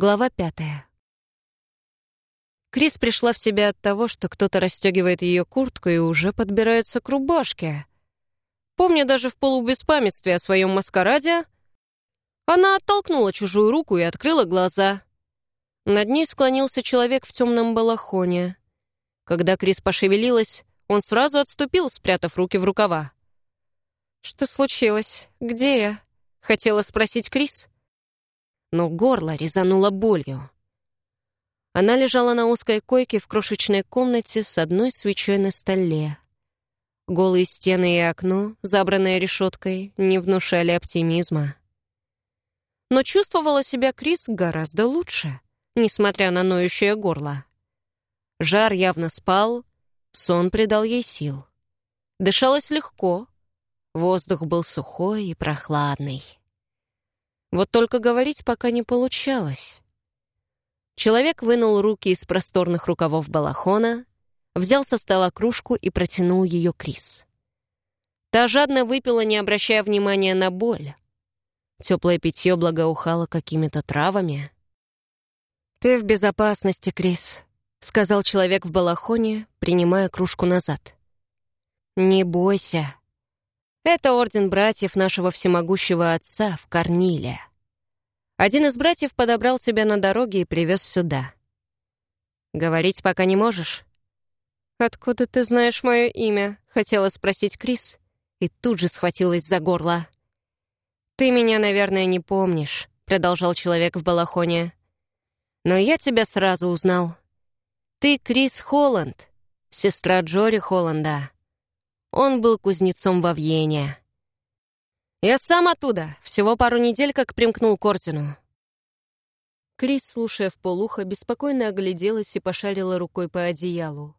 Глава пятая. Крис пришла в себя от того, что кто-то расстегивает ее куртку и уже подбирается к рубашке. Помня даже в полубеспамятстве о своем маскараде, она оттолкнула чужую руку и открыла глаза. Над ней склонился человек в темном балахоне. Когда Крис пошевелилась, он сразу отступил, спрятав руки в рукава. «Что случилось? Где я?» — хотела спросить Крис. Но горло резануло болью. Она лежала на узкой койке в крошечной комнате с одной свечой на столе. Голые стены и окно, забранное решеткой, не внушали оптимизма. Но чувствовала себя Крис гораздо лучше, несмотря на ноющее горло. Жар явно спал, сон придал ей сил. Дышалось легко, воздух был сухой и прохладный. Вот только говорить пока не получалось. Человек вынул руки из просторных рукавов балахона, взял со стола кружку и протянул ее Крис. Та жадно выпила, не обращая внимания на боль. Теплое питье благоухало какими-то травами. «Ты в безопасности, Крис», — сказал человек в балахоне, принимая кружку назад. «Не бойся. Это орден братьев нашего всемогущего отца в Корниле. Один из братьев подобрал тебя на дороге и привез сюда. Говорить пока не можешь?» «Откуда ты знаешь мое имя?» — хотела спросить Крис, и тут же схватилась за горло. «Ты меня, наверное, не помнишь», — продолжал человек в балахоне. «Но я тебя сразу узнал. Ты Крис Холланд, сестра Джори Холланда. Он был кузнецом во Вьене. Я сам оттуда, всего пару недель как примкнул к ордену. Крис, слушая в полухо, беспокойно огляделась и пошарила рукой по одеялу.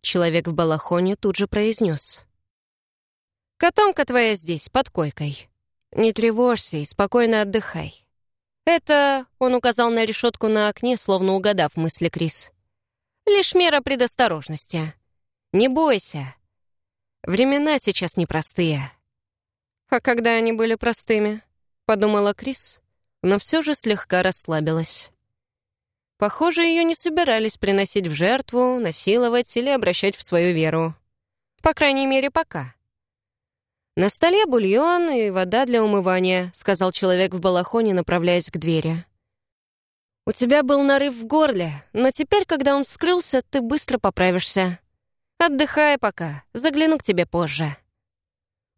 Человек в балахоне тут же произнес. «Котомка твоя здесь, под койкой. Не тревожься и спокойно отдыхай. Это...» — он указал на решетку на окне, словно угадав мысли Крис. «Лишь мера предосторожности. Не бойся. Времена сейчас непростые». «А когда они были простыми?» — подумала Крис, но все же слегка расслабилась. Похоже, ее не собирались приносить в жертву, насиловать или обращать в свою веру. По крайней мере, пока. «На столе бульон и вода для умывания», — сказал человек в балахоне, направляясь к двери. «У тебя был нарыв в горле, но теперь, когда он вскрылся, ты быстро поправишься. Отдыхай пока, загляну к тебе позже».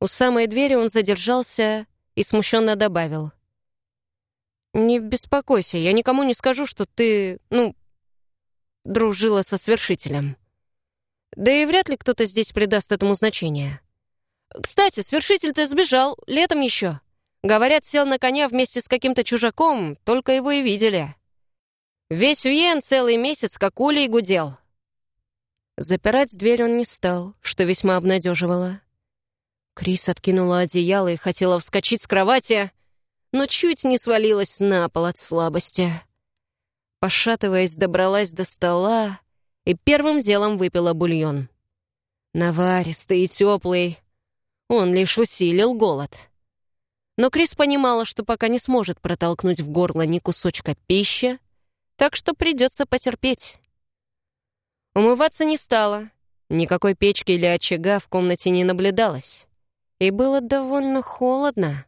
У самой двери он задержался и смущенно добавил. «Не беспокойся, я никому не скажу, что ты, ну, дружила со свершителем. Да и вряд ли кто-то здесь придаст этому значение. Кстати, свершитель-то сбежал, летом еще. Говорят, сел на коня вместе с каким-то чужаком, только его и видели. Весь Вьен целый месяц как улей гудел». Запирать дверь он не стал, что весьма обнадеживало. Крис откинула одеяло и хотела вскочить с кровати, но чуть не свалилась на пол от слабости. Пошатываясь, добралась до стола и первым делом выпила бульон. Наваристый и теплый. Он лишь усилил голод. Но Крис понимала, что пока не сможет протолкнуть в горло ни кусочка пищи, так что придется потерпеть. Умываться не стала. Никакой печки или очага в комнате не наблюдалось. И было довольно холодно.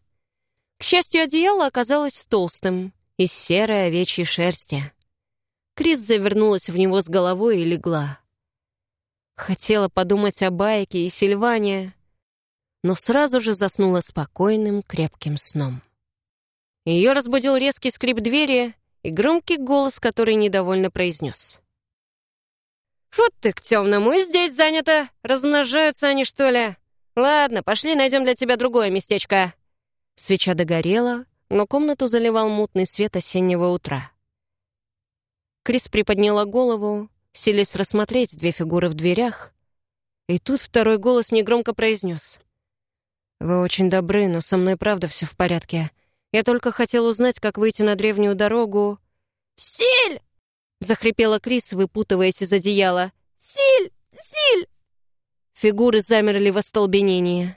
К счастью, одеяло оказалось толстым, из серой овечьей шерсти. Крис завернулась в него с головой и легла. Хотела подумать о Байке и Сильване, но сразу же заснула спокойным, крепким сном. Ее разбудил резкий скрип двери и громкий голос, который недовольно произнес. «Вот ты к темному, и здесь занято! Размножаются они, что ли? Ладно, пошли найдем для тебя другое местечко!» Свеча догорела, но комнату заливал мутный свет осеннего утра. Крис приподняла голову, селись рассмотреть две фигуры в дверях, и тут второй голос негромко произнес. «Вы очень добры, но со мной правда все в порядке. Я только хотел узнать, как выйти на древнюю дорогу...» «Силь!» — захрипела Крис, выпутываясь из одеяла. «Силь! Силь!» Фигуры замерли в остолбенении.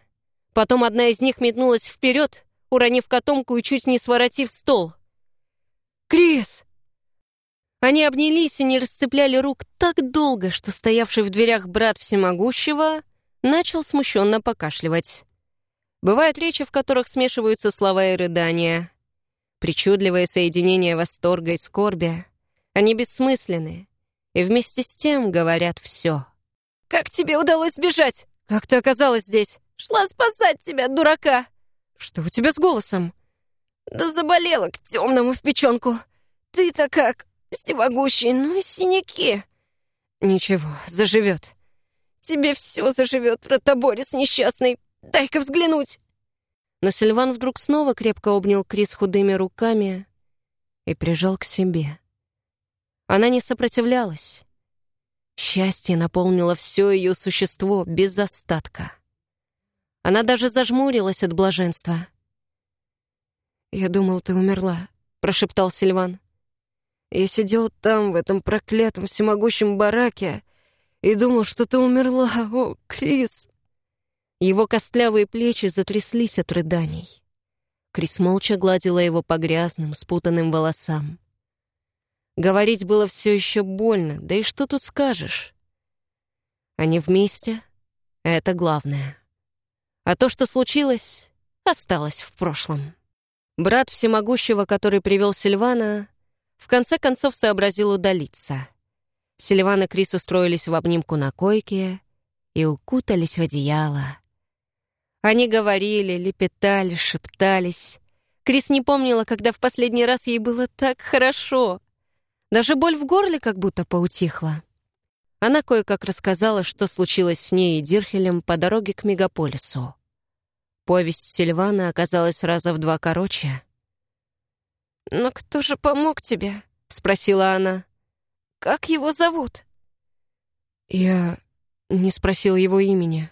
Потом одна из них метнулась вперед, уронив котомку и чуть не своротив стол. «Крис!» Они обнялись и не расцепляли рук так долго, что стоявший в дверях брат всемогущего начал смущенно покашливать. Бывают речи, в которых смешиваются слова и рыдания. Причудливое соединение восторга и скорби. Они бессмысленны и вместе с тем говорят все. «Как тебе удалось сбежать? Как ты оказалась здесь? Шла спасать тебя, дурака!» «Что у тебя с голосом?» «Да заболела к темному в печенку. Ты-то как? Всемогущий, ну и синяки». «Ничего, заживет». «Тебе все заживет, ротоборец несчастный. Дай-ка взглянуть». Но Сильван вдруг снова крепко обнял Крис худыми руками и прижал к себе. Она не сопротивлялась. Счастье наполнило все ее существо без остатка. Она даже зажмурилась от блаженства. «Я думал, ты умерла», — прошептал Сильван. «Я сидел там, в этом проклятом всемогущем бараке, и думал, что ты умерла. О, Крис!» Его костлявые плечи затряслись от рыданий. Крис молча гладила его по грязным, спутанным волосам. Говорить было все еще больно, да и что тут скажешь? Они вместе — это главное. А то, что случилось, осталось в прошлом. Брат всемогущего, который привел Сильвана, в конце концов сообразил удалиться. Сильван и Крис устроились в обнимку на койке и укутались в одеяло. Они говорили, лепетали, шептались. Крис не помнила, когда в последний раз ей было так хорошо. Даже боль в горле как будто поутихла. Она кое-как рассказала, что случилось с ней и Дирхелем по дороге к мегаполису. Повесть Сильвана оказалась раза в два короче. «Но кто же помог тебе?» — спросила она. «Как его зовут?» «Я не спросил его имени».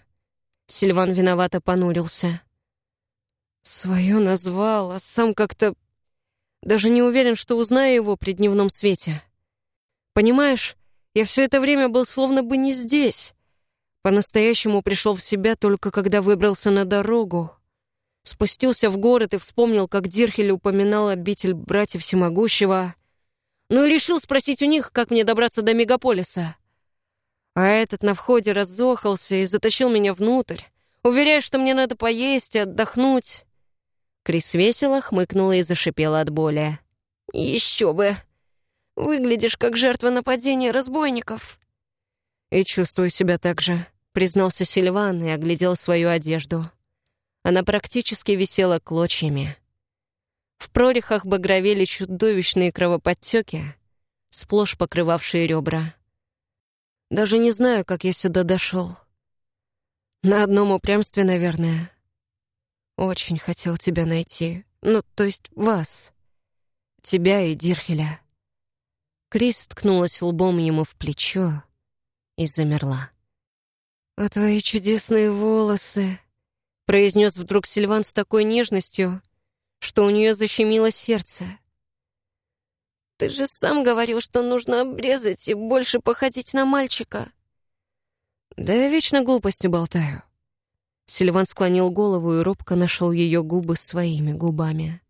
Сильван виновато понурился. «Свое назвал, а сам как-то даже не уверен, что узнаю его при дневном свете. Понимаешь, я все это время был словно бы не здесь. По-настоящему пришел в себя только когда выбрался на дорогу. Спустился в город и вспомнил, как Дирхель упоминал обитель братьев Всемогущего. Ну и решил спросить у них, как мне добраться до мегаполиса. А этот на входе разохался и затащил меня внутрь, уверяя, что мне надо поесть и отдохнуть. Крис весело хмыкнула и зашипела от боли. «Еще бы! Выглядишь как жертва нападения разбойников!» «И чувствую себя так же», — признался Сильван и оглядел свою одежду. Она практически висела клочьями. В прорехах багровели чудовищные кровоподтеки, сплошь покрывавшие ребра. Даже не знаю, как я сюда дошел. На одном упрямстве, наверное. Очень хотел тебя найти. Ну, то есть вас. Тебя и Дирхеля. Крис ткнулась лбом ему в плечо и замерла. «А твои чудесные волосы!» — произнес вдруг Сильван с такой нежностью, что у нее защемило сердце. «Ты же сам говорил, что нужно обрезать и больше походить на мальчика». «Да я вечно глупости болтаю», Сильван склонил голову и робко нашел ее губы своими губами.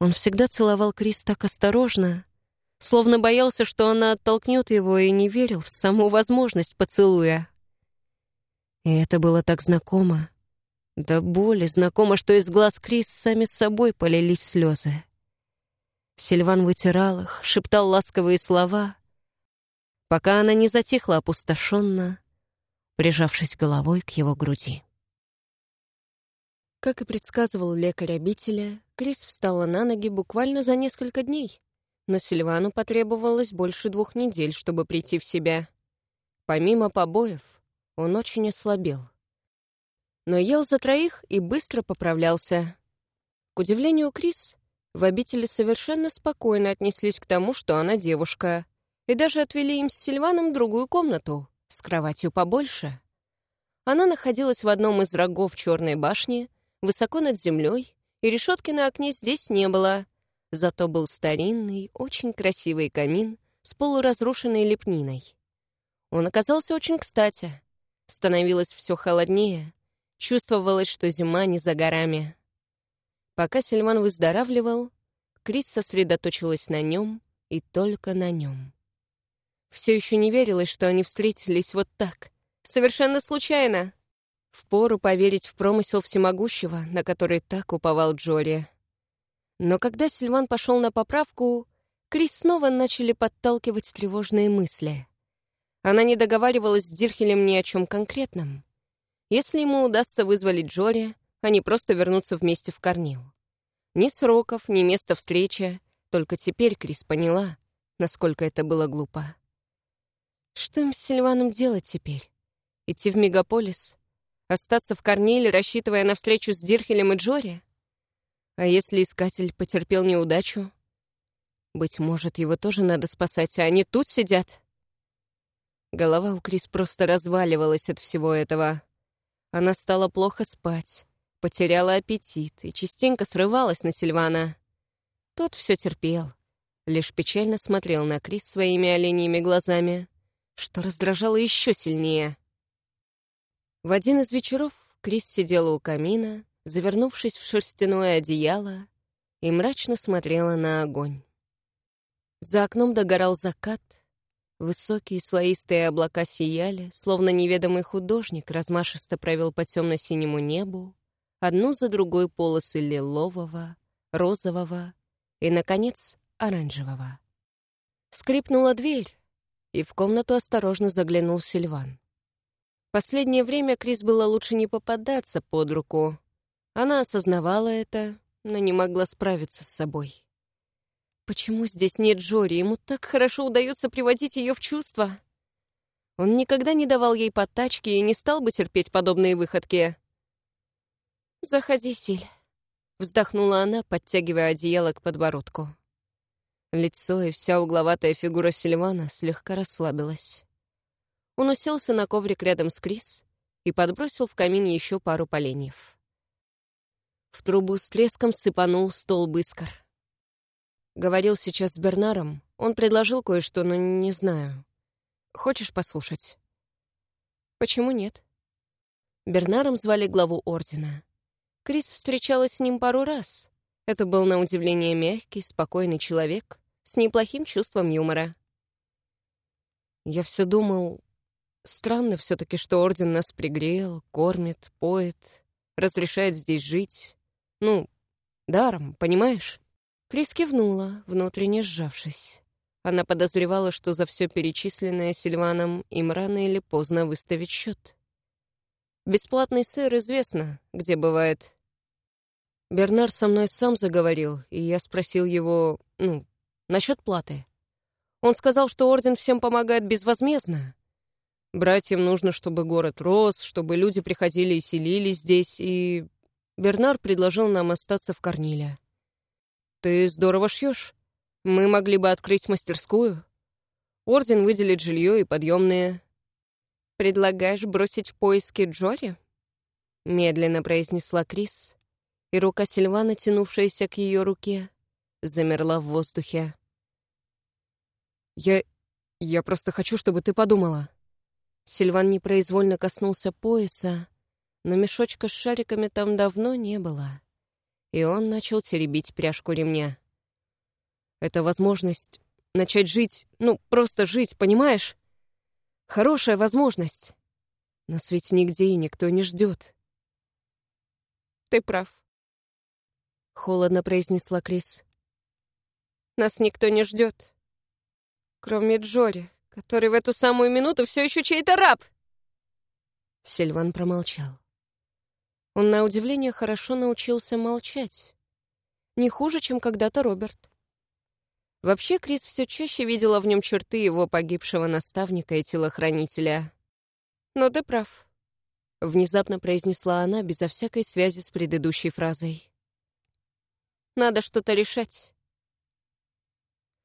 Он всегда целовал Крис так осторожно, словно боялся, что она оттолкнет его и не верил в саму возможность поцелуя. И это было так знакомо. Да боли знакомо, что из глаз Крис сами собой полились слезы. Сильван вытирал их, шептал ласковые слова, пока она не затихла опустошенно, прижавшись головой к его груди. Как и предсказывал лекарь обителя, Крис встала на ноги буквально за несколько дней, но Сильвану потребовалось больше двух недель, чтобы прийти в себя. Помимо побоев, он очень ослабел. Но ел за троих и быстро поправлялся. К удивлению Крис, в обители совершенно спокойно отнеслись к тому, что она девушка, и даже отвели им с Сильваном другую комнату, с кроватью побольше. Она находилась в одном из рогов черной башни, высоко над землей, и решетки на окне здесь не было. Зато был старинный, очень красивый камин с полуразрушенной лепниной. Он оказался очень кстати. Становилось все холоднее. Чувствовалось, что зима не за горами. Пока Сильван выздоравливал, Крис сосредоточилась на нем и только на нем. Все еще не верилось, что они встретились вот так, совершенно случайно. Впору поверить в промысел всемогущего, на который так уповал Джори. Но когда Сильван пошел на поправку, Крис снова начали подталкивать тревожные мысли. Она не договаривалась с Дирхелем ни о чем конкретном. Если ему удастся вызволить Джори, они просто вернутся вместе в Корнил. Ни сроков, ни места встречи. Только теперь Крис поняла, насколько это было глупо. Что им с Сильваном делать теперь? Идти в мегаполис? Остаться в Корниле, рассчитывая на встречу с Дирхелем и Джори? А если искатель потерпел неудачу? Быть может, его тоже надо спасать, а они тут сидят? Голова у Крис просто разваливалась от всего этого. Она стала плохо спать, потеряла аппетит и частенько срывалась на Сильвана. Тот все терпел, лишь печально смотрел на Крис своими оленьими глазами, что раздражало еще сильнее. В один из вечеров Крис сидела у камина, завернувшись в шерстяное одеяло, и мрачно смотрела на огонь. За окном догорал закат, высокие слоистые облака сияли, словно неведомый художник размашисто провел по темно-синему небу одну за другой полосы лилового, розового и, наконец, оранжевого. Скрипнула дверь, и в комнату осторожно заглянул Сильван. Последнее время Крис было лучше не попадаться под руку, она осознавала это, но не могла справиться с собой. Почему здесь нет Джори? Ему так хорошо удается приводить ее в чувство. Он никогда не давал ей подтачки и не стал бы терпеть подобные выходки. «Заходи, Силь», — вздохнула она, подтягивая одеяло к подбородку. Лицо и вся угловатая фигура Сильвана слегка расслабилась. Он уселся на коврик рядом с Крис и подбросил в камин еще пару поленьев. В трубу с треском сыпанул столб искр. Говорил сейчас с Бернаром. Он предложил кое-что, но не знаю. Хочешь послушать? Почему нет? Бернаром звали главу Ордена. Крис встречалась с ним пару раз. Это был, на удивление, мягкий, спокойный человек с неплохим чувством юмора. Я все думал, странно все-таки, что Орден нас пригрел, кормит, поет, разрешает здесь жить. Ну, даром, понимаешь?» Крис кивнула, внутренне сжавшись. Она подозревала, что за все перечисленное Сильваном им рано или поздно выставить счет. Бесплатный сыр известно, где бывает. Бернар со мной сам заговорил, и я спросил его, ну, насчет платы. Он сказал, что Орден всем помогает безвозмездно. Братьям нужно, чтобы город рос, чтобы люди приходили и селились здесь, и Бернар предложил нам остаться в Корниле. «Ты здорово шьешь. Мы могли бы открыть мастерскую. Орден выделит жилье и подъемные». «Предлагаешь бросить поиски Джори?» Медленно произнесла Крис, и рука Сильвана, тянувшаяся к ее руке, замерла в воздухе. «Я... я просто хочу, чтобы ты подумала». Сильван непроизвольно коснулся пояса, но мешочка с шариками там давно не было. И он начал теребить пряжку ремня. Это возможность начать жить, ну, просто жить, понимаешь? Хорошая возможность. Нас ведь нигде и никто не ждет. Ты прав. Холодно произнесла Крис. Нас никто не ждет. Кроме Джори, который в эту самую минуту все еще чей-то раб. Сильван промолчал. Он, на удивление, хорошо научился молчать. Не хуже, чем когда-то Роберт. Вообще, Крис все чаще видела в нем черты его погибшего наставника и телохранителя. «Но ты прав», — внезапно произнесла она безо всякой связи с предыдущей фразой. «Надо что-то решать.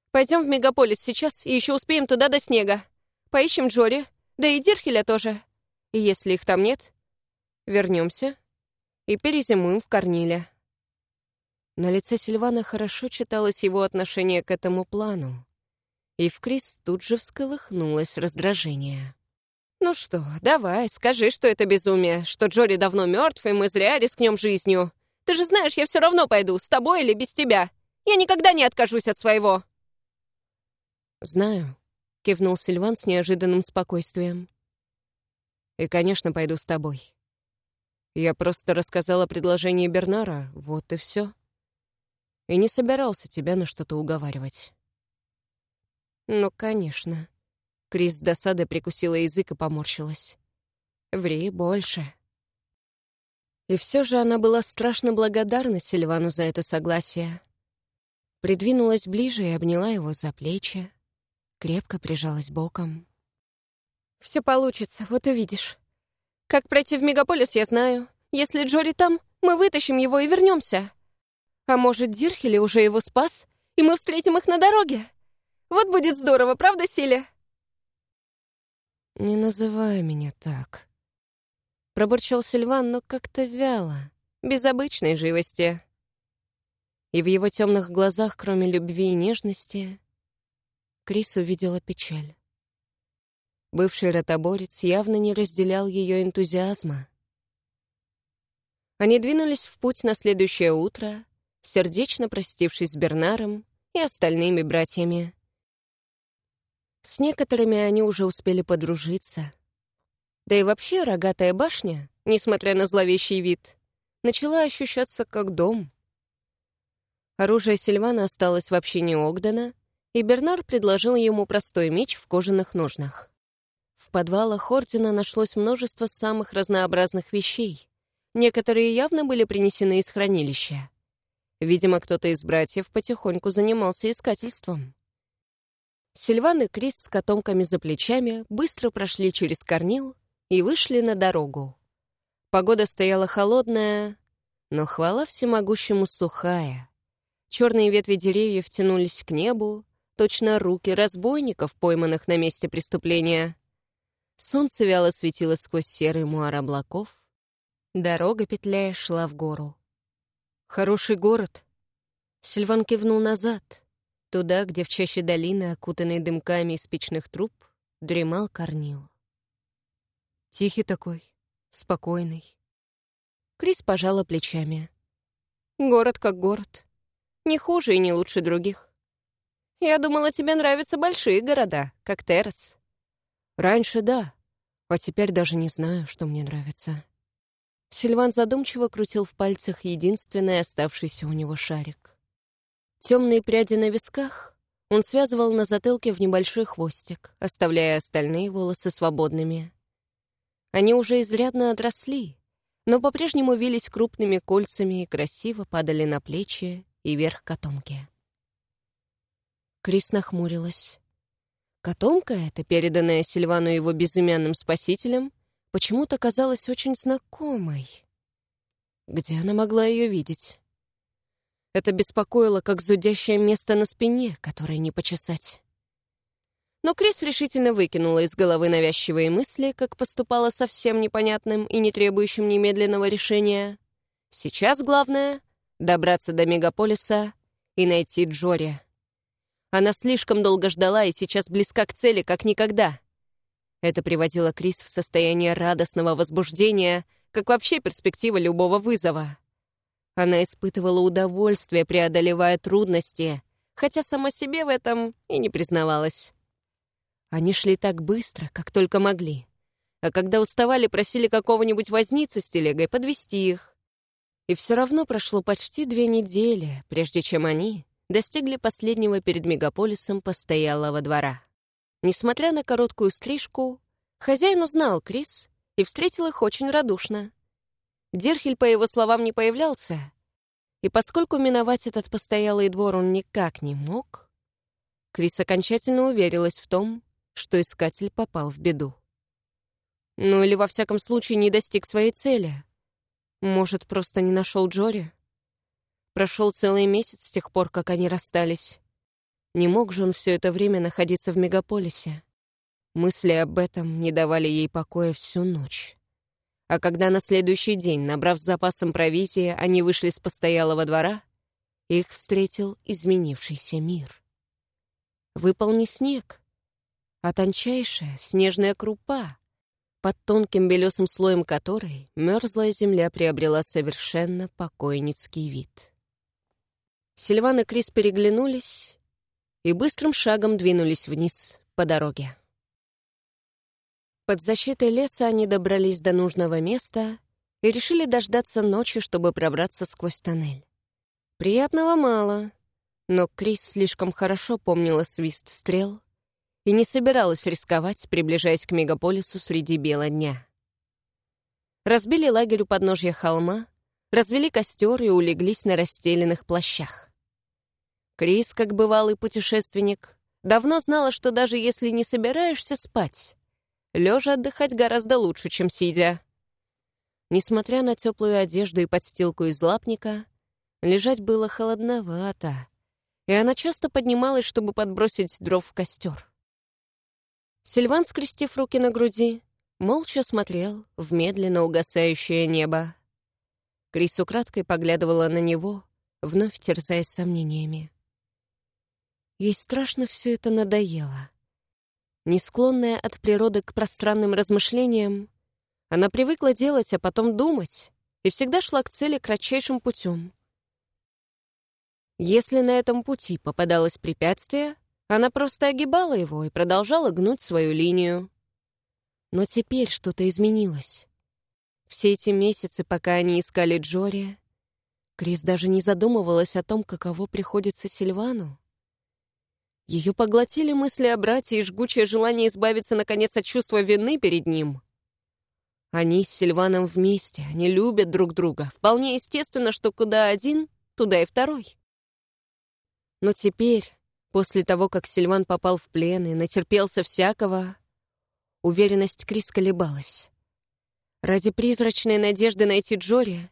Пойдем в мегаполис сейчас и еще успеем туда до снега. Поищем Джори, да и Дирхеля тоже. И если их там нет, вернемся и перезимуем в Корниле». На лице Сильвана хорошо читалось его отношение к этому плану. И в Крис тут же всколыхнулось раздражение. «Ну что, давай, скажи, что это безумие, что Джори давно мертв, и мы зря рискнем жизнью. Ты же знаешь, я все равно пойду, с тобой или без тебя. Я никогда не откажусь от своего». «Знаю», — кивнул Сильван с неожиданным спокойствием. «И, конечно, пойду с тобой. Я просто рассказал о предложении Бернара, вот и все. И не собирался тебя на что-то уговаривать». «Ну, конечно». Крис с досадой прикусила язык и поморщилась. «Ври больше». И все же она была страшно благодарна Сильвану за это согласие. Придвинулась ближе и обняла его за плечи, крепко прижалась боком. «Все получится, вот увидишь. Как пройти в мегаполис, я знаю. Если Джори там, мы вытащим его и вернемся. А может, Дирхели уже его спас, и мы встретим их на дороге? Вот будет здорово, правда, Силя?» «Не называй меня так», — пробурчал Сильван, но как-то вяло, без обычной живости. И в его темных глазах, кроме любви и нежности, Крис увидела печаль. Бывший ротоборец явно не разделял ее энтузиазма. Они двинулись в путь на следующее утро, сердечно простившись с Бернаром и остальными братьями. С некоторыми они уже успели подружиться. Да и вообще рогатая башня, несмотря на зловещий вид, начала ощущаться как дом. Оружие Сильвана осталось в общине Огдена, и Бернар предложил ему простой меч в кожаных ножнах. В подвалах Ордена нашлось множество самых разнообразных вещей. Некоторые явно были принесены из хранилища. Видимо, кто-то из братьев потихоньку занимался искательством. Сильван и Крис с котомками за плечами быстро прошли через Корнил и вышли на дорогу. Погода стояла холодная, но хвала всемогущему сухая. Черные ветви деревьев тянулись к небу, точно руки разбойников, пойманных на месте преступления. Солнце вяло светило сквозь серый муар облаков. Дорога, петляя, шла в гору. «Хороший город!» Сильван кивнул назад, туда, где в чаще долины, окутанной дымками из печных труб, дремал Корнил. Тихий такой, спокойный. Крис пожала плечами. «Город как город. Не хуже и не лучше других. Я думала, тебе нравятся большие города, как Террас. Раньше да, а теперь даже не знаю, что мне нравится. Сильван задумчиво крутил в пальцах единственный оставшийся у него шарик. Темные пряди на висках он связывал на затылке в небольшой хвостик, оставляя остальные волосы свободными. Они уже изрядно отросли, но по-прежнему вились крупными кольцами и красиво падали на плечи и верх котомки. Крис нахмурилась. Котомка эта, переданная Сильвану его безымянным спасителем, почему-то казалась очень знакомой. Где она могла ее видеть? Это беспокоило, как зудящее место на спине, которое не почесать. Но Крис решительно выкинула из головы навязчивые мысли, как поступала совсем непонятным и не требующим немедленного решения. Сейчас главное добраться до мегаполиса и найти Джори. Она слишком долго ждала и сейчас близка к цели, как никогда. Это приводило Крис в состояние радостного возбуждения, как вообще перспектива любого вызова. Она испытывала удовольствие, преодолевая трудности, хотя сама себе в этом и не признавалась. Они шли так быстро, как только могли. А когда уставали, просили какого-нибудь возницу с телегой подвести их. И все равно прошло почти две недели, прежде чем они достигли последнего перед мегаполисом постоялого двора. Несмотря на короткую стрижку, хозяин узнал Крис и встретил их очень радушно. Дирхель, по его словам, не появлялся, и поскольку миновать этот постоялый двор он никак не мог, Крис окончательно уверилась в том, что искатель попал в беду. Ну или, во всяком случае, не достиг своей цели — может, просто не нашел Джори? Прошел целый месяц с тех пор, как они расстались. Не мог же он все это время находиться в мегаполисе. Мысли об этом не давали ей покоя всю ночь. А когда на следующий день, набрав запасом провизии, они вышли с постоялого двора, их встретил изменившийся мир. Выпал не снег, а тончайшая снежная крупа, под тонким белесым слоем которой мерзлая земля приобрела совершенно покойницкий вид. Сильван и Крис переглянулись и быстрым шагом двинулись вниз по дороге. Под защитой леса они добрались до нужного места и решили дождаться ночи, чтобы пробраться сквозь тоннель. Приятного мало, но Крис слишком хорошо помнила свист стрел и не собиралась рисковать, приближаясь к мегаполису среди бела дня. Разбили лагерь у подножья холма, развели костер и улеглись на расстеленных плащах. Крис, как бывалый путешественник, давно знала, что даже если не собираешься спать, лежа отдыхать гораздо лучше, чем сидя. Несмотря на теплую одежду и подстилку из лапника, лежать было холодновато, и она часто поднималась, чтобы подбросить дров в костер. Сильван, скрестив руки на груди, молча смотрел в медленно угасающее небо. Крис украдкой поглядывала на него, вновь терзаясь сомнениями. Ей страшно все это надоело. Не склонная от природы к пространным размышлениям, она привыкла делать, а потом думать, и всегда шла к цели кратчайшим путем. Если на этом пути попадалось препятствие, она просто огибала его и продолжала гнуть свою линию. Но теперь что-то изменилось. Все эти месяцы, пока они искали Джори, Крис даже не задумывалась о том, каково приходится Сильвану. Ее поглотили мысли о брате и жгучее желание избавиться, наконец, от чувства вины перед ним. Они с Сильваном вместе, они любят друг друга. Вполне естественно, что куда один, туда и второй. Но теперь, после того, как Сильван попал в плен и натерпелся всякого, уверенность Крис колебалась. Ради призрачной надежды найти Джори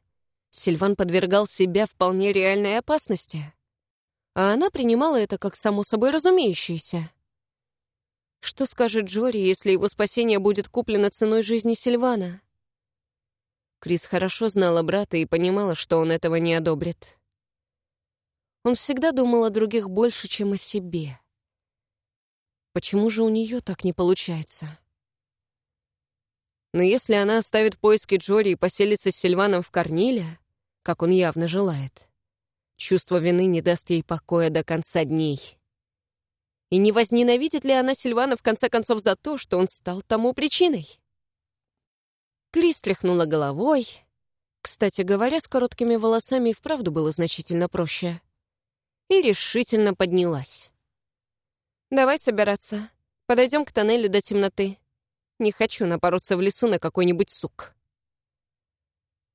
Сильван подвергал себя вполне реальной опасности. А она принимала это как само собой разумеющееся. Что скажет Джори, если его спасение будет куплено ценой жизни Сильвана? Крис хорошо знала брата и понимала, что он этого не одобрит. Он всегда думал о других больше, чем о себе. Почему же у нее так не получается? Но если она оставит поиски Джори и поселится с Сильваном в Корниле, как он явно желает, чувство вины не даст ей покоя до конца дней. И не возненавидит ли она Сильвана в конце концов за то, что он стал тому причиной? Крис тряхнула головой. Кстати говоря, с короткими волосами и вправду было значительно проще. И решительно поднялась. «Давай собираться. Подойдем к тоннелю до темноты. Не хочу напороться в лесу на какой-нибудь сук.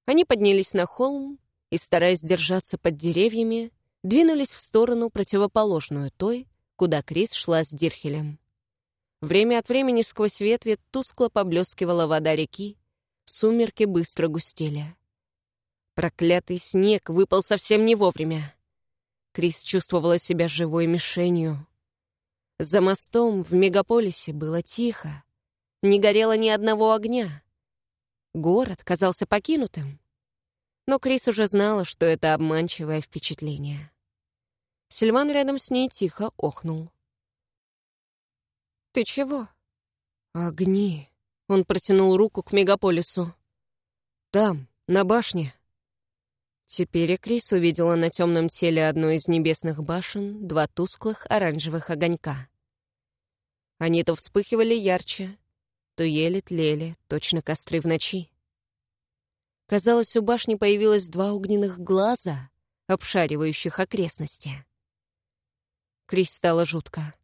Они поднялись на холм и, стараясь держаться под деревьями, двинулись в сторону, противоположную той, куда Крис шла с Дирхелем. Время от времени сквозь ветви тускло поблескивала вода реки, сумерки быстро густели. Проклятый снег выпал совсем не вовремя. Крис чувствовала себя живой мишенью. За мостом в мегаполисе было тихо. Не горело ни одного огня. Город казался покинутым. Но Крис уже знала, что это обманчивое впечатление. Сильван рядом с ней тихо охнул. «Ты чего?» «Огни». Он протянул руку к мегаполису. «Там, на башне». Теперь и Крис увидела на темном теле одной из небесных башен два тусклых оранжевых огонька. Они то вспыхивали ярче, то еле тлели, точно костры в ночи. Казалось, у башни появилось два огненных глаза, обшаривающих окрестности. Крис стало жутко.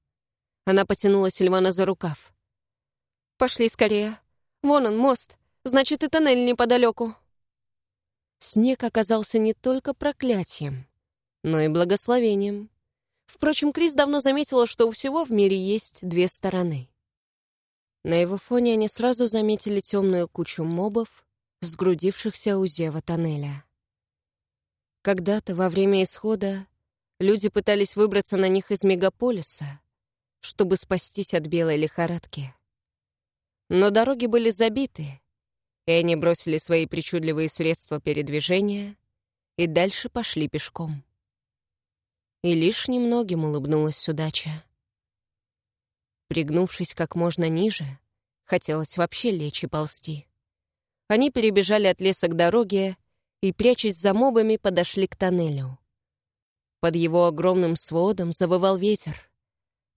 Она потянула Сильвана за рукав. «Пошли скорее. Вон он, мост. Значит, и тоннель неподалеку». Снег оказался не только проклятием, но и благословением. Впрочем, Крис давно заметила, что у всего в мире есть две стороны. На его фоне они сразу заметили темную кучу мобов, сгрудившихся у зева тоннеля. Когда-то во время исхода люди пытались выбраться на них из мегаполиса, чтобы спастись от белой лихорадки. Но дороги были забиты, и они бросили свои причудливые средства передвижения и дальше пошли пешком. И лишь немногим улыбнулась удача. Пригнувшись как можно ниже, хотелось вообще лечь и ползти. Они перебежали от леса к дороге и, прячась за мобами, подошли к тоннелю. Под его огромным сводом завывал ветер.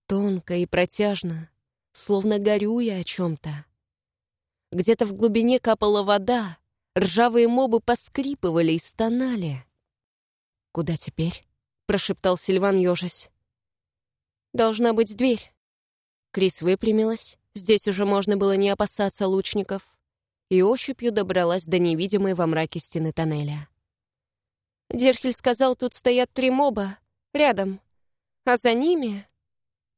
тонко и протяжно, словно горюя о чем-то. Где-то в глубине капала вода, ржавые мобы поскрипывали и стонали. «Куда теперь?» — прошептал Сильван, ежась. «Должна быть дверь». Крис выпрямилась, здесь уже можно было не опасаться лучников, и ощупью добралась до невидимой во мраке стены тоннеля. Дерхель сказал, тут стоят три моба, рядом, а за ними...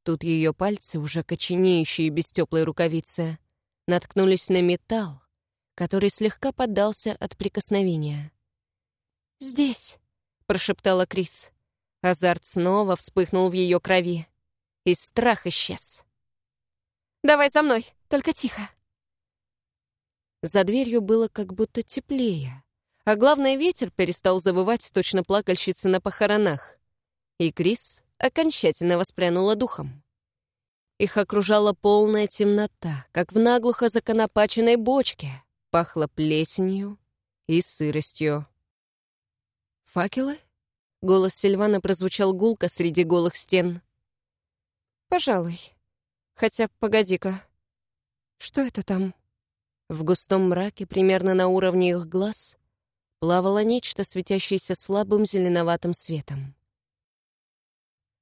Тут ее пальцы, уже коченеющие без теплой рукавицы, наткнулись на металл, который слегка поддался от прикосновения. «Здесь», — прошептала Крис. Азарт снова вспыхнул в ее крови, и страх исчез. «Давай за мной, только тихо». За дверью было как будто теплее, а главное, ветер перестал завывать точно плакальщица на похоронах. И Крис окончательно воспрянула духом. Их окружала полная темнота, как в наглухо законопаченной бочке. Пахло плесенью и сыростью. «Факелы?» — голос Сильвана прозвучал гулко среди голых стен. «Пожалуй. Хотя, погоди-ка. Что это там?» В густом мраке, примерно на уровне их глаз, плавало нечто, светящееся слабым зеленоватым светом.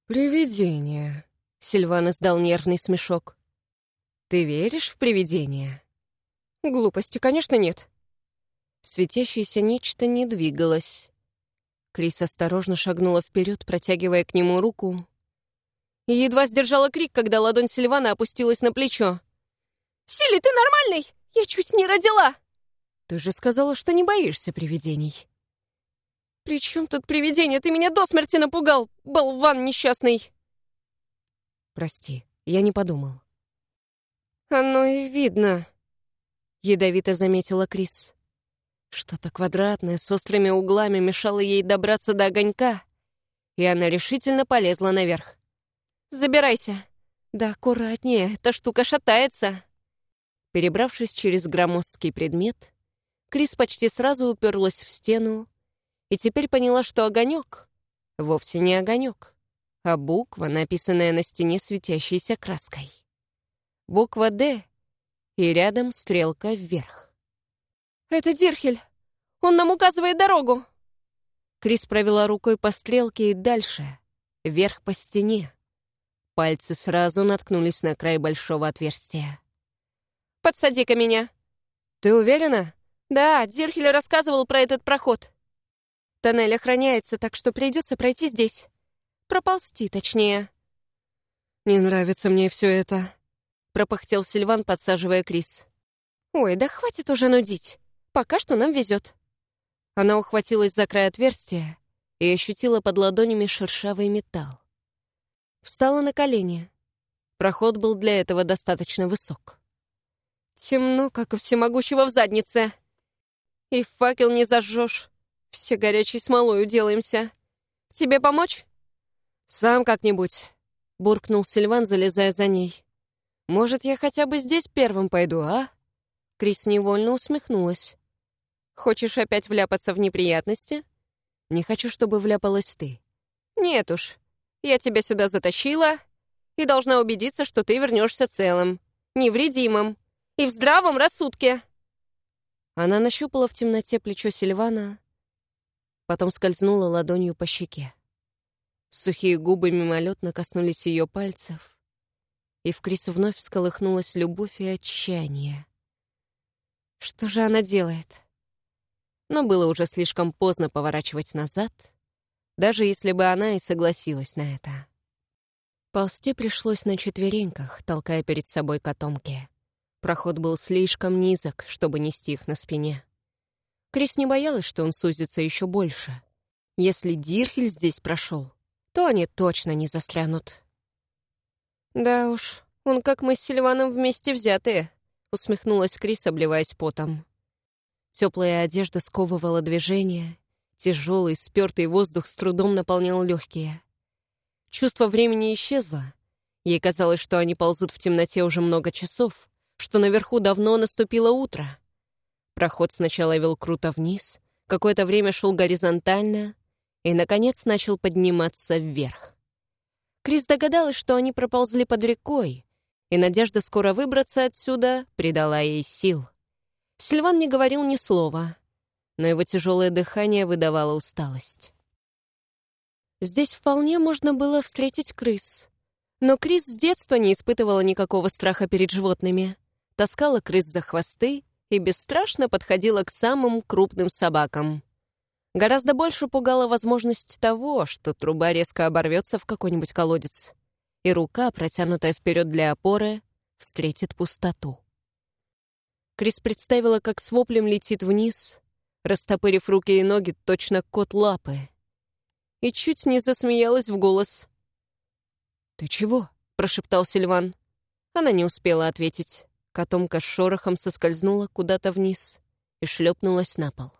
«Привидение», — Сильван издал нервный смешок. «Ты веришь в привидения?» «Глупости, конечно, нет». Светящееся нечто не двигалось. Крис осторожно шагнула вперед, протягивая к нему руку, и едва сдержала крик, когда ладонь Сильвана опустилась на плечо. «Сили, ты нормальный? Я чуть не родила!» «Ты же сказала, что не боишься привидений». «При чем тут привидение? Ты меня до смерти напугал, болван несчастный!» «Прости, я не подумал». «Оно и видно», — ядовито заметила Крис. Что-то квадратное с острыми углами мешало ей добраться до огонька, и она решительно полезла наверх. «Забирайся!» «Да аккуратнее, эта штука шатается!» Перебравшись через громоздкий предмет, Крис почти сразу уперлась в стену и теперь поняла, что огонек вовсе не огонек, а буква, написанная на стене светящейся краской. Буква «Д» и рядом стрелка вверх. «Это Дирхель! Он нам указывает дорогу!» Крис провела рукой по стрелке и дальше, вверх по стене. Пальцы сразу наткнулись на край большого отверстия. «Подсади-ка меня!» «Ты уверена?» «Да, Дирхель рассказывал про этот проход. Тоннель охраняется, так что придется пройти здесь. Проползти, точнее». «Не нравится мне все это», — пропахтел Сильван, подсаживая Крис. «Ой, да хватит уже нудить. Пока что нам везет». Она ухватилась за край отверстия и ощутила под ладонями шершавый металл. Встала на колени. Проход был для этого достаточно высок. Темно, как у всемогущего в заднице. И факел не зажжешь. Все горячей смолой уделаемся. Тебе помочь?» «Сам как-нибудь», — буркнул Сильван, залезая за ней. «Может, я хотя бы здесь первым пойду, а?» Крис невольно усмехнулась. «Хочешь опять вляпаться в неприятности?» «Не хочу, чтобы вляпалась ты». «Нет уж. Я тебя сюда затащила и должна убедиться, что ты вернешься целым, невредимым и в здравом рассудке». Она нащупала в темноте плечо Сильвана, потом скользнула ладонью по щеке. Сухие губы мимолетно коснулись ее пальцев, и в Крис вновь всколыхнулась любовь и отчаяние. Что же она делает? Но было уже слишком поздно поворачивать назад, даже если бы она и согласилась на это. Ползти пришлось на четвереньках, толкая перед собой котомки. Проход был слишком низок, чтобы нести их на спине. Крис не боялась, что он сузится еще больше. Если Дирхель здесь прошел, то они точно не застрянут. «Да уж, он как мы с Сильваном вместе взятые», — усмехнулась Крис, обливаясь потом. Теплая одежда сковывала движение, тяжелый, спертый воздух с трудом наполнял легкие. Чувство времени исчезло. Ей казалось, что они ползут в темноте уже много часов, что наверху давно наступило утро. Проход сначала вел круто вниз, какое-то время шел горизонтально и, наконец, начал подниматься вверх. Крис догадалась, что они проползли под рекой, и надежда скоро выбраться отсюда придала ей сил. Сильван не говорил ни слова, но его тяжелое дыхание выдавало усталость. Здесь вполне можно было встретить крыс. Но Крис с детства не испытывала никакого страха перед животными. Таскала крыс за хвосты и бесстрашно подходила к самым крупным собакам. Гораздо больше пугала возможность того, что труба резко оборвется в какой-нибудь колодец, и рука, протянутая вперед для опоры, встретит пустоту. Крис представила, как с воплем летит вниз, растопырив руки и ноги, точно кот лапы. И чуть не засмеялась в голос. «Ты чего?» — прошептал Сильван. Она не успела ответить. Котомка с шорохом соскользнула куда-то вниз и шлепнулась на пол.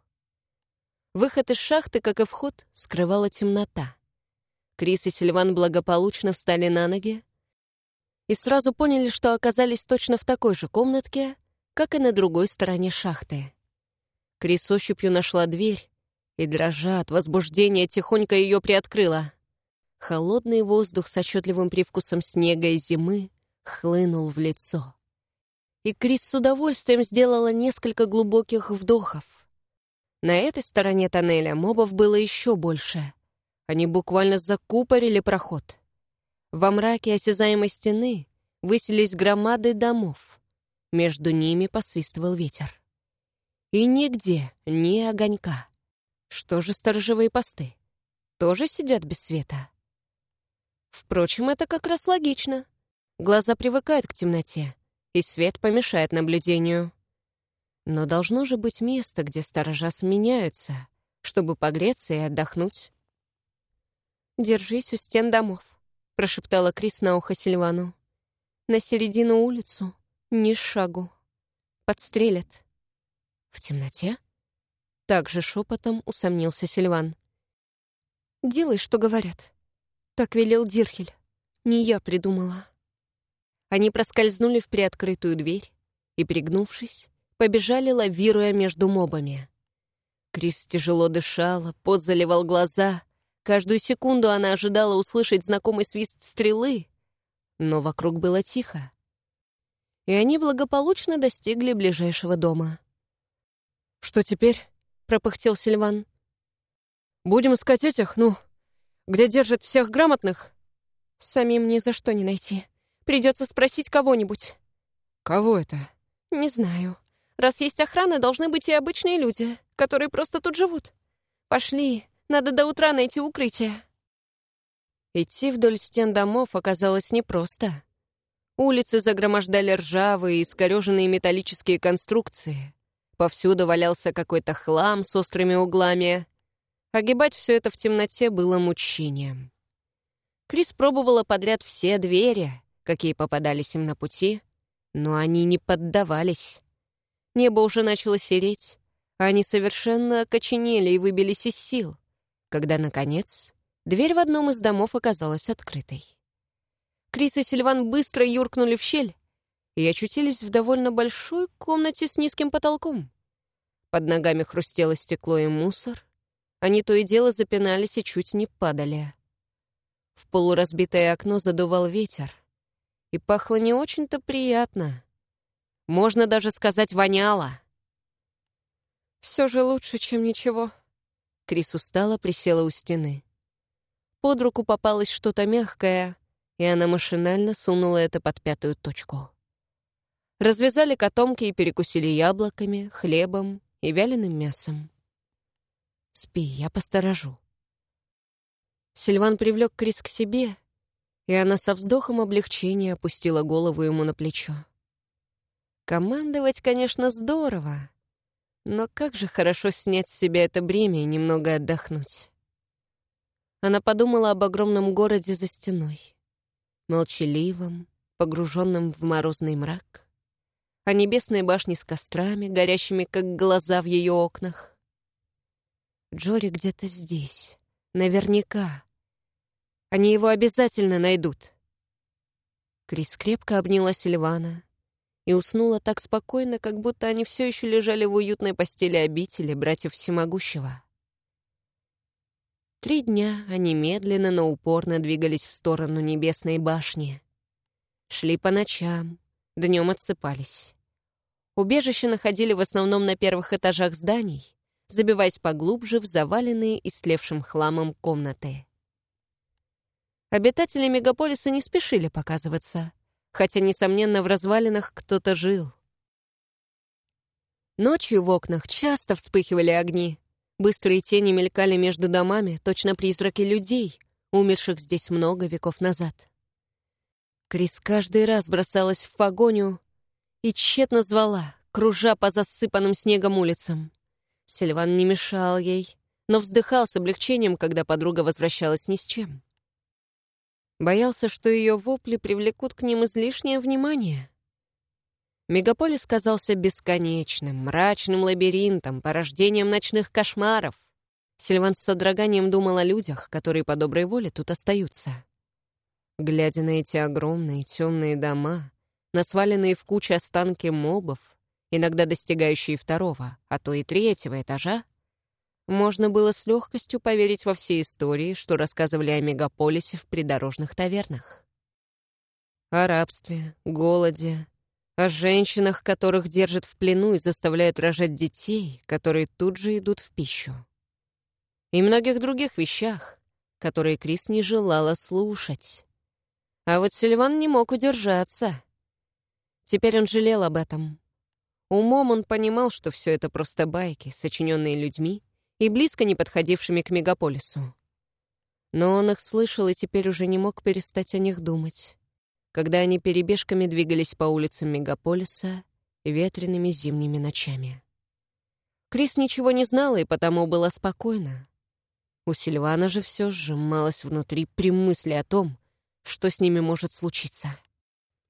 Выход из шахты, как и вход, скрывала темнота. Крис и Сильван благополучно встали на ноги и сразу поняли, что оказались точно в такой же комнатке, как и на другой стороне шахты. Крис ощупью нашла дверь и, дрожа от возбуждения, тихонько ее приоткрыла. Холодный воздух с отчетливым привкусом снега и зимы хлынул в лицо. И Крис с удовольствием сделала несколько глубоких вдохов. На этой стороне тоннеля мобов было еще больше. Они буквально закупорили проход. Во мраке осязаемой стены высились громады домов. Между ними посвистывал ветер. И нигде ни огонька. Что же сторожевые посты? Тоже сидят без света? Впрочем, это как раз логично. Глаза привыкают к темноте, и свет помешает наблюдению. Но должно же быть место, где сторожа сменяются, чтобы погреться и отдохнуть. «Держись у стен домов», — прошептала Крис на ухо Сильвану. «На середину улицу ни шагу. Подстрелят». «В темноте?» Также шепотом усомнился Сильван. «Делай, что говорят», так велел Дирхель. Не я придумала. Они проскользнули в приоткрытую дверь и, пригнувшись, побежали, лавируя между мобами. Крис тяжело дышала, пот заливал глаза. Каждую секунду она ожидала услышать знакомый свист стрелы, но вокруг было тихо. И они благополучно достигли ближайшего дома. «Что теперь?» — пропыхтел Сильван. «Будем искать этих, ну, где держат всех грамотных?» «Самим ни за что не найти. Придется спросить кого-нибудь». «Кого это?» «Не знаю. Раз есть охрана, должны быть и обычные люди, которые просто тут живут. Пошли, надо до утра найти укрытие». Идти вдоль стен домов оказалось непросто. Улицы загромождали ржавые искореженные металлические конструкции. Повсюду валялся какой-то хлам с острыми углами, Огибать все это в темноте было мучением. Крис пробовала подряд все двери, какие попадались им на пути, но они не поддавались. Небо уже начало сереть, они совершенно окоченели и выбились из сил, когда, наконец, дверь в одном из домов оказалась открытой. Крис и Сильван быстро юркнули в щель и очутились в довольно большой комнате с низким потолком. Под ногами хрустело стекло и мусор, они то и дело запинались и чуть не падали. В полуразбитое окно задувал ветер. И пахло не очень-то приятно. Можно даже сказать, воняло. Все же лучше, чем ничего. Крис устала, присела у стены. Под руку попалось что-то мягкое, и она машинально сунула это под пятую точку. Развязали котомки и перекусили яблоками, хлебом и вяленым мясом. Спи, я посторожу». Сильван привлек Крис к себе, и она со вздохом облегчения опустила голову ему на плечо. Командовать, конечно, здорово, но как же хорошо снять с себя это бремя и немного отдохнуть. Она подумала об огромном городе за стеной, молчаливом, погруженном в морозный мрак, о небесной башне с кострами, горящими, как глаза в ее окнах, Джори где-то здесь. Наверняка. Они его обязательно найдут. Крис крепко обняла Сильвана и уснула так спокойно, как будто они все еще лежали в уютной постели обители братьев Всемогущего. три дня они медленно, но упорно двигались в сторону небесной башни. Шли по ночам, днем отсыпались. Убежище находили в основном на первых этажах зданий, забиваясь поглубже в заваленные истлевшим хламом комнаты. Обитатели мегаполиса не спешили показываться, хотя, несомненно, в развалинах кто-то жил. Ночью в окнах часто вспыхивали огни. Быстрые тени мелькали между домами, точно призраки людей, умерших здесь много веков назад. Крис каждый раз бросалась в погоню и тщетно звала, кружа по засыпанным снегом улицам. Сильван не мешал ей, но вздыхал с облегчением, когда подруга возвращалась ни с чем. Боялся, что ее вопли привлекут к ним излишнее внимание. Мегаполис казался бесконечным, мрачным лабиринтом, порождением ночных кошмаров. Сильван с содроганием думал о людях, которые по доброй воле тут остаются. Глядя на эти огромные темные дома, на сваленные в кучу останки мобов, иногда достигающие второго, а то и третьего этажа, можно было с легкостью поверить во все истории, что рассказывали о мегаполисе в придорожных тавернах. О рабстве, голоде, о женщинах, которых держат в плену и заставляют рожать детей, которые тут же идут в пищу. И многих других вещах, которые Крис не желала слушать. А вот Сильван не мог удержаться. Теперь он жалел об этом. Умом он понимал, что все это просто байки, сочиненные людьми и близко не подходившими к мегаполису. Но он их слышал и теперь уже не мог перестать о них думать когда они перебежками двигались по улицам мегаполиса ветреными зимними ночами. Крис ничего не знала и потому была спокойна. У Сильвана же все сжималось внутри при мысли о том, что с ними может случиться.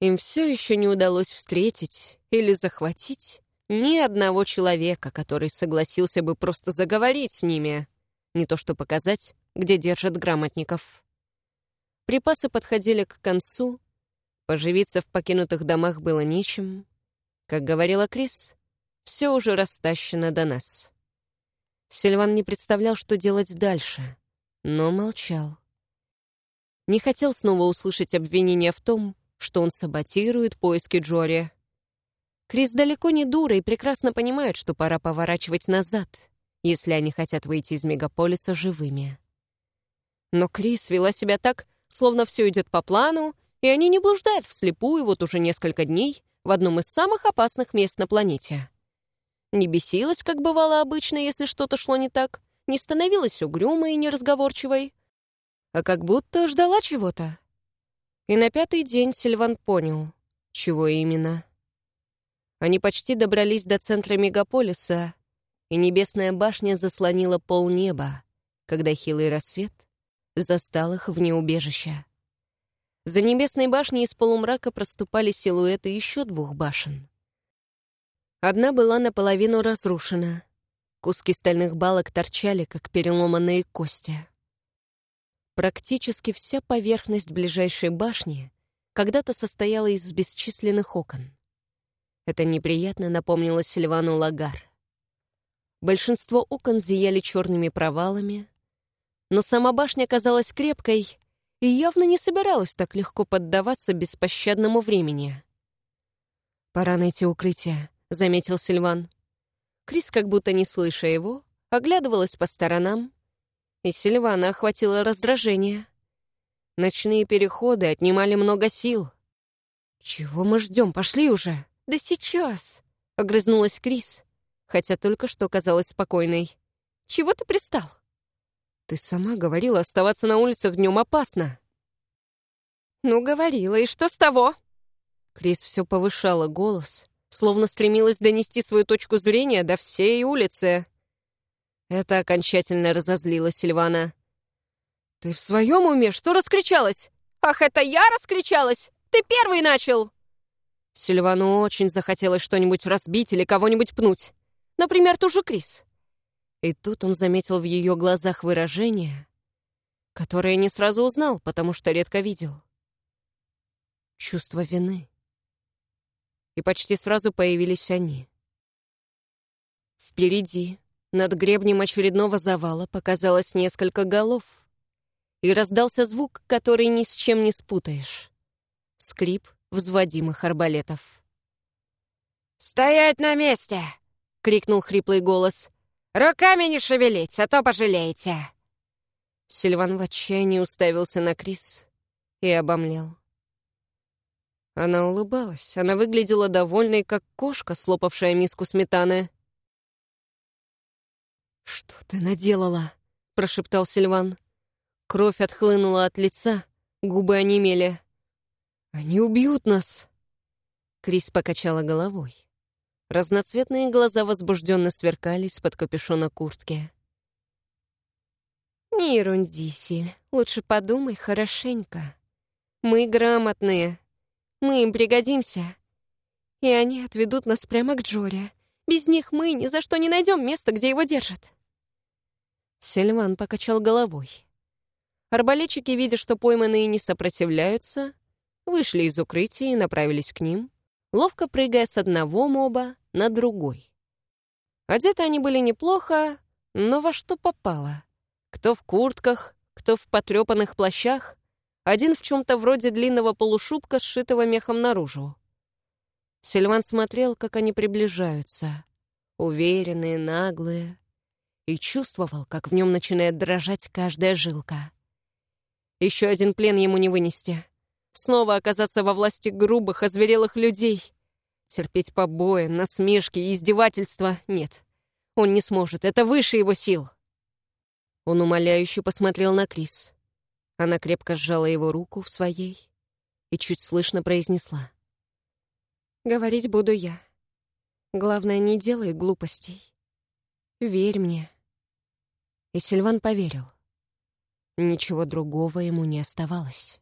Им все еще не удалось встретить или захватить ни одного человека, который согласился бы просто заговорить с ними, не то что показать, где держат грамотников. Припасы подходили к концу, Поживиться в покинутых домах было нечем. Как говорила Крис, все уже растащено до нас. Сильван не представлял, что делать дальше, но молчал. Не хотел снова услышать обвинения в том, что он саботирует поиски Джори. Крис далеко не дура и прекрасно понимает, что пора поворачивать назад, если они хотят выйти из мегаполиса живыми. Но Крис вела себя так, словно все идет по плану, и они не блуждают вслепую вот уже несколько дней в одном из самых опасных мест на планете. Не бесилась, как бывало обычно, если что-то шло не так, не становилась угрюмой и неразговорчивой, а как будто ждала чего-то. И на пятый день Сильван понял, чего именно. Они почти добрались до центра мегаполиса, и небесная башня заслонила полнеба, когда хилый рассвет застал их вне убежища. За небесной башней из полумрака проступали силуэты еще двух башен. Одна была наполовину разрушена. Куски стальных балок торчали, как переломанные кости. Практически вся поверхность ближайшей башни когда-то состояла из бесчисленных окон. Это неприятно напомнило Сильвану Лагар. Большинство окон зияли черными провалами, но сама башня казалась крепкой и явно не собиралась так легко поддаваться беспощадному времени. «Пора найти укрытие», — заметил Сильван. Крис, как будто не слыша его, оглядывалась по сторонам, и Сильвана охватило раздражение. Ночные переходы отнимали много сил. «Чего мы ждем? Пошли уже!» «Да сейчас!» — огрызнулась Крис, хотя только что казалась спокойной. «Чего ты пристал?» «Ты сама говорила, оставаться на улицах днем опасно». «Ну, говорила, и что с того?» Крис все повышала голос, словно стремилась донести свою точку зрения до всей улицы. Это окончательно разозлило Сильвана. «Ты в своем уме? Что раскричалась?» «Ах, это я раскричалась! Ты первый начал!» Сильвану очень захотелось что-нибудь разбить или кого-нибудь пнуть. Например, ту же Крис. И тут он заметил в ее глазах выражение, которое не сразу узнал, потому что редко видел. Чувство вины. И почти сразу появились они. Впереди, над гребнем очередного завала показалось несколько голов. И раздался звук, который ни с чем не спутаешь. Скрип взводимых арбалетов. «Стоять на месте!» — крикнул хриплый голос. «Руками не шевелить, а то пожалеете!» Сильван в отчаянии уставился на Крис и обомлел. Она улыбалась. Она выглядела довольной, как кошка, слопавшая миску сметаны. «Что ты наделала?» — прошептал Сильван. Кровь отхлынула от лица, губы онемели. «Они убьют нас!» Крис покачала головой. Разноцветные глаза возбужденно сверкали из-под капюшона куртки. «Не ерунди, Силь. Лучше подумай хорошенько. Мы грамотные. Мы им пригодимся. И они отведут нас прямо к Джоре. Без них мы ни за что не найдем места, где его держат». Сильван покачал головой. Арбалетчики, видя, что пойманные не сопротивляются, вышли из укрытия и направились к ним, ловко прыгая с одного моба на другой. Одеты они были неплохо, но во что попало. Кто в куртках, кто в потрепанных плащах, один в чем-то вроде длинного полушубка, сшитого мехом наружу. Сильван смотрел, как они приближаются, уверенные, наглые, и чувствовал, как в нем начинает дрожать каждая жилка. Еще один плен ему не вынести. Снова оказаться во власти грубых, озверелых людей. Терпеть побои, насмешки и издевательства — нет. Он не сможет, это выше его сил. Он умоляюще посмотрел на Крис. Она крепко сжала его руку в своей и чуть слышно произнесла. «Говорить буду я. Главное, не делай глупостей. Верь мне». И Сильван поверил. Ничего другого ему не оставалось.